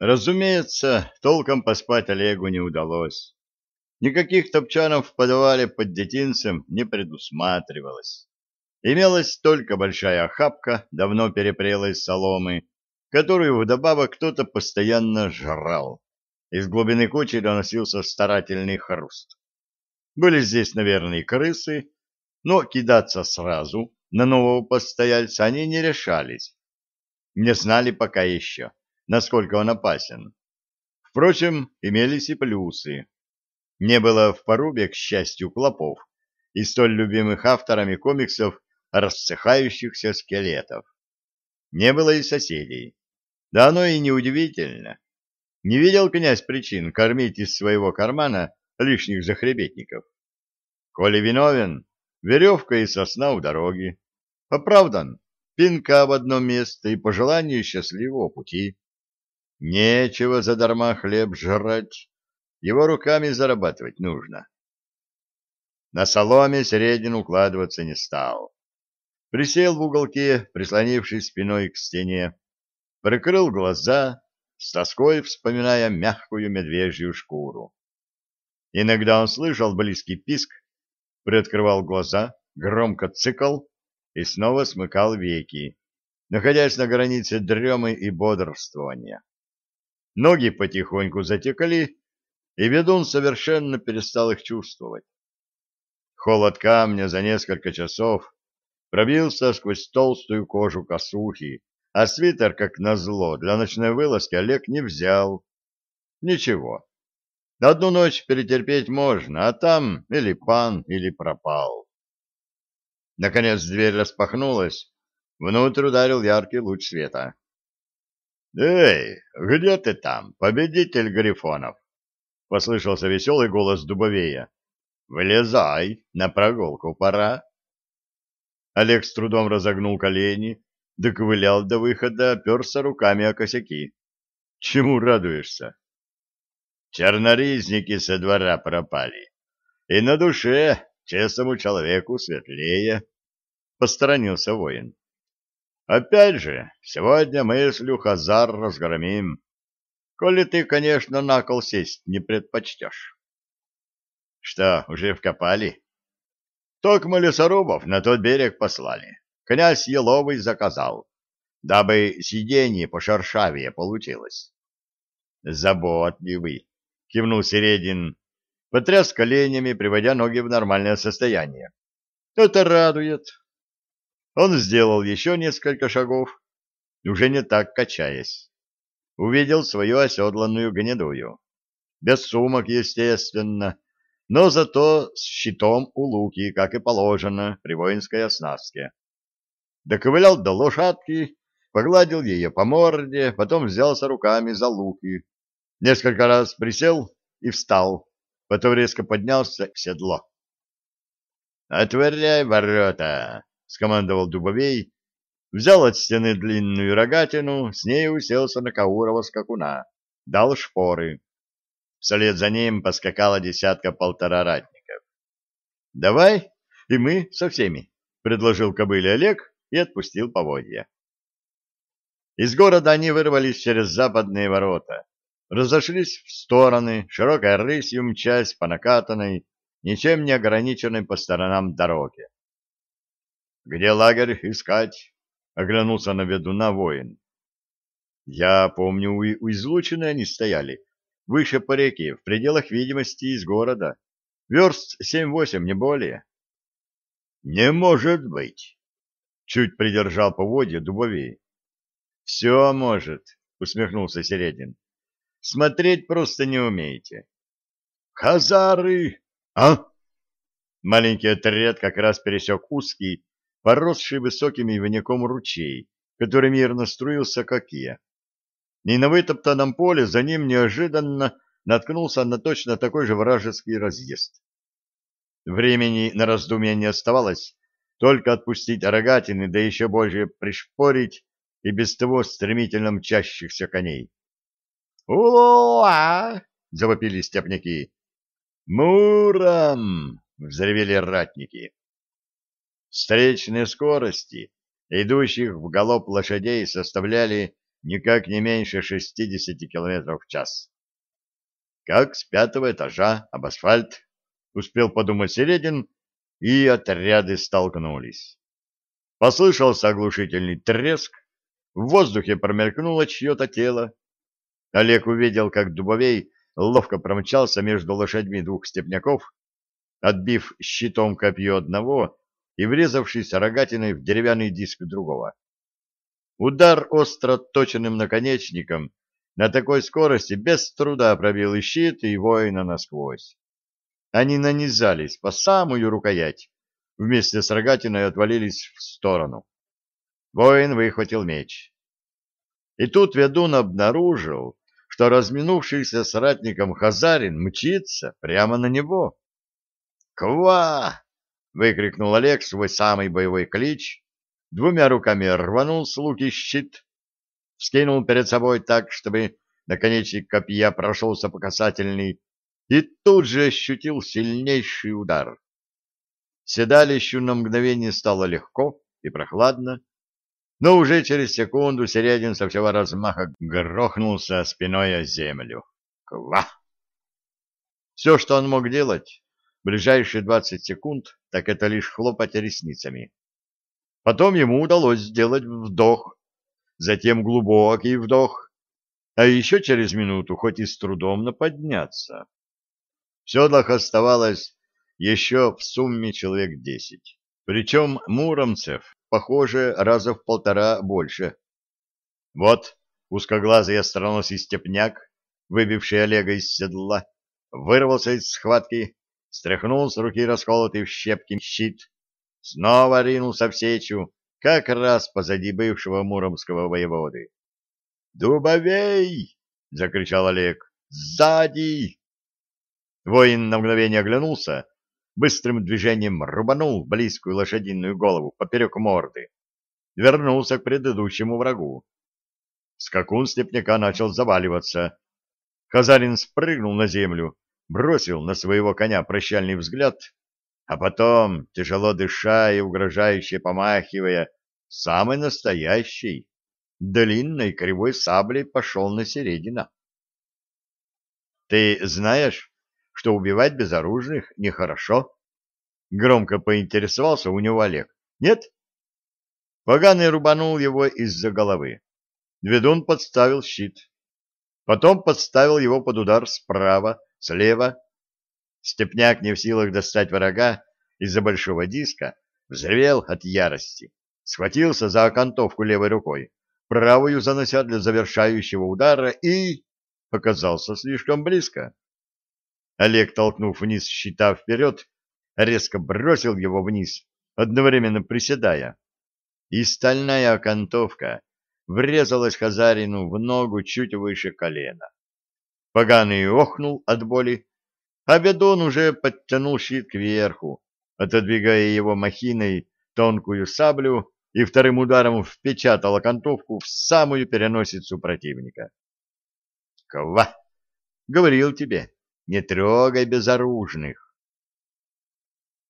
Разумеется, толком поспать Олегу не удалось. Никаких топчанов в подвале под детинцем не предусматривалось. Имелась только большая охапка давно перепрелой соломы, которую вдобавок кто-то постоянно жрал. Из глубины кучи доносился старательный хруст. Были здесь, наверное, крысы, но кидаться сразу на нового постояльца они не решались. Не знали пока еще, насколько он опасен. Впрочем, имелись и плюсы. Не было в порубе, к счастью, клопов и столь любимых авторами комиксов рассыхающихся скелетов. Не было и соседей. Да оно и не удивительно. Не видел князь причин кормить из своего кармана лишних захребетников. Коли виновен, веревка и сосна у дороги. Оправдан, пинка в одно место и пожелание счастливого пути. Нечего задарма хлеб жрать, его руками зарабатывать нужно. На соломе Середин укладываться не стал. Присел в уголке, прислонившись спиной к стене, прикрыл глаза, с тоской вспоминая мягкую медвежью шкуру. Иногда он слышал близкий писк, приоткрывал глаза, громко цикл и снова смыкал веки, находясь на границе дремы и бодрствования. Ноги потихоньку затекли, и ведун совершенно перестал их чувствовать. Холод камня за несколько часов пробился сквозь толстую кожу косухи, а свитер, как назло, для ночной вылазки Олег не взял. Ничего. Одну ночь перетерпеть можно, а там или пан, или пропал. Наконец дверь распахнулась, внутрь ударил яркий луч света. — Эй, где ты там, победитель Грифонов? — послышался веселый голос Дубовея. — Вылезай, на прогулку пора. Олег с трудом разогнул колени, доковылял до выхода, оперся руками о косяки. Чему радуешься? Черноризники со двора пропали, и на душе честному человеку светлее, — посторонился воин. Опять же, сегодня мыслю Хазар разгромим, коли ты, конечно, на кол сесть не предпочтешь. Что, уже вкопали? Токмо лесорубов на тот берег послали. Князь Еловый заказал, дабы сиденье пошершавее получилось. Заботливый, кивнул Середин, потряс коленями, приводя ноги в нормальное состояние. Это радует. Он сделал еще несколько шагов, уже не так качаясь. Увидел свою оседланную гнедую. Без сумок, естественно, но зато с щитом у луки, как и положено при воинской оснастке. Доковылял до лошадки, погладил ее по морде, потом взялся руками за луки. Несколько раз присел и встал, потом резко поднялся к седло. «Отворяй ворота!» — скомандовал Дубовей, взял от стены длинную рогатину, с ней уселся на Каурова скакуна, дал шпоры. Вслед за ним поскакала десятка-полтора ратников. — Давай, и мы со всеми, — предложил кобыле Олег и отпустил поводья. Из города они вырвались через западные ворота, разошлись в стороны, широкой рысью мчась по накатанной, ничем не ограниченной по сторонам дороге. — Где лагерь искать? — оглянулся на ведуна воин. — Я помню, у, излучины они стояли, выше по реке, в пределах видимости из города. Верст семь-восемь, не более. — Не может быть! — чуть придержал поводья дубовей. — Все может, — усмехнулся Середин. — Смотреть просто не умеете. — Хазары! А? Маленький отряд как раз пересек узкий, поросший высоким ивняком ручей, который мирно струился к оке и на вытоптанном поле за ним неожиданно наткнулся на точно такой же вражеский разъезд. Времени на раздумья не оставалось, только отпустить рогатины, да еще больше пришпорить и без того стремительно мчащихся коней. «Уа!» — завопили степняки. «Муром!» — взревели ратники. Встречные скорости, идущих в галоп лошадей, составляли никак не меньше 60 км в час. Как с пятого этажа об асфальт, успел подумать Середин, и отряды столкнулись. Послышался оглушительный треск, в воздухе промелькнуло чье-то тело. Олег увидел, как Дубовей ловко промчался между лошадьми двух степняков, отбив щитом копье одного и врезавшись рогатиной в деревянный диск другого. Удар остро точенным наконечником на такой скорости без труда пробил и щит, и воина насквозь. Они нанизались по самую рукоять, вместе с рогатиной отвалились в сторону. Воин выхватил меч. И тут ведун обнаружил, что разминувшийся соратником Хазарин мчится прямо на него. «Ква!» — выкрикнул Олег свой самый боевой клич, двумя руками рванул с луки щит, вскинул перед собой так, чтобы наконечник копья прошелся по касательной, и тут же ощутил сильнейший удар. Седалищу на мгновение стало легко и прохладно, но уже через секунду Середин со всего размаха грохнулся спиной о землю. Ква! Все, что он мог делать ближайшие двадцать секунд, так это лишь хлопать ресницами. Потом ему удалось сделать вдох, затем глубокий вдох, а еще через минуту, хоть и с трудом, но подняться. В седлах оставалось еще в сумме человек десять. Причем муромцев, похоже, раза в полтора больше. Вот узкоглазый остроносый степняк, выбивший Олега из седла, вырвался из схватки, стряхнул с руки расколотый в щепки щит, снова ринулся в сечу, как раз позади бывшего муромского воеводы. «Дубовей!» — закричал Олег. «Сзади!» Воин на мгновение оглянулся, быстрым движением рубанул близкую лошадиную голову поперек морды, вернулся к предыдущему врагу. Скакун степняка начал заваливаться. Хазарин спрыгнул на землю, бросил на своего коня прощальный взгляд, а потом, тяжело дыша и угрожающе помахивая, самый настоящий, длинной кривой саблей пошел на середина. — Ты знаешь, что убивать безоружных нехорошо? Громко поинтересовался у него Олег. — Нет? Поганый рубанул его из-за головы. Ведун подставил щит. Потом подставил его под удар справа, слева. Степняк, не в силах достать врага из-за большого диска, взревел от ярости, схватился за окантовку левой рукой, правую занося для завершающего удара и... оказался слишком близко. Олег, толкнув вниз щита вперед, резко бросил его вниз, одновременно приседая. И стальная окантовка врезалась Хазарину в ногу чуть выше колена. Поганый охнул от боли, а Бедон уже подтянул щит кверху, отодвигая его махиной тонкую саблю и вторым ударом впечатал окантовку в самую переносицу противника. «Ква! Говорил тебе, не трогай безоружных!»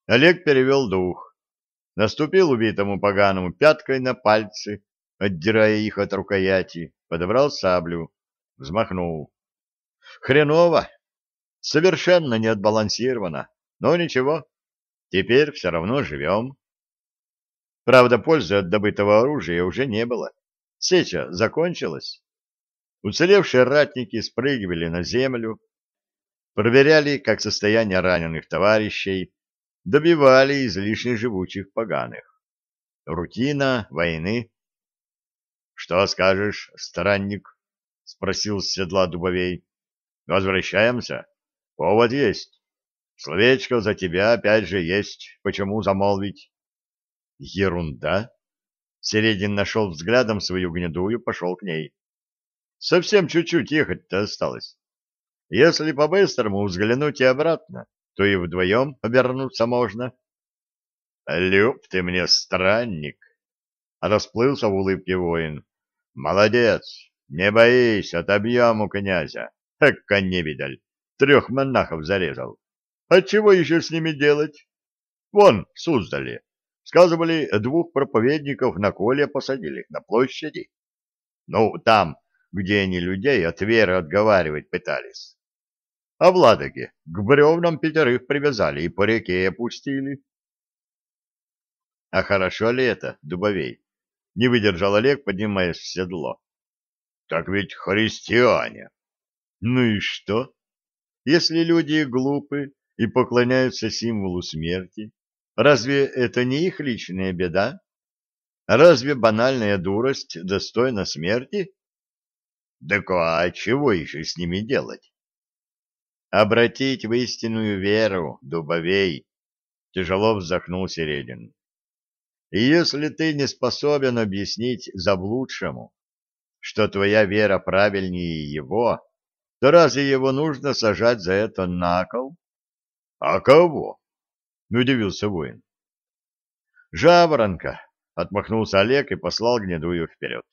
Олег перевел дух, наступил убитому поганому пяткой на пальцы, отдирая их от рукояти, подобрал саблю, взмахнул. Хреново. Совершенно не отбалансировано. Но ничего, теперь все равно живем. Правда, пользы от добытого оружия уже не было. Сеча закончилась. Уцелевшие ратники спрыгивали на землю, проверяли, как состояние раненых товарищей, добивали излишне живучих поганых. Рутина войны. — Что скажешь, странник? — спросил с седла дубовей. Возвращаемся. Повод есть. Словечко за тебя опять же есть. Почему замолвить? Ерунда. Середин нашел взглядом свою гнедую, пошел к ней. Совсем чуть-чуть ехать-то осталось. Если по-быстрому взглянуть и обратно, то и вдвоем обернуться можно. Люб ты мне, странник! Расплылся в улыбке воин. Молодец! Не боись, отобьем у князя. Эка невидаль, трех монахов зарезал. А чего еще с ними делать? Вон, в Суздале, сказывали, двух проповедников на коле посадили, на площади. Ну, там, где они людей от веры отговаривать пытались. А в Ладоге к бревнам пятерых привязали и по реке опустили. — А хорошо ли это, Дубовей? — не выдержал Олег, поднимаясь в седло. — Так ведь христиане. — Ну и что? Если люди глупы и поклоняются символу смерти, разве это не их личная беда? Разве банальная дурость достойна смерти? Да а чего еще с ними делать? Обратить в истинную веру, дубовей, тяжело вздохнул Середин. И если ты не способен объяснить заблудшему, что твоя вера правильнее его, то разве его нужно сажать за это на кол? — А кого? — удивился воин. — Жаворонка, — отмахнулся Олег и послал гнедую вперед.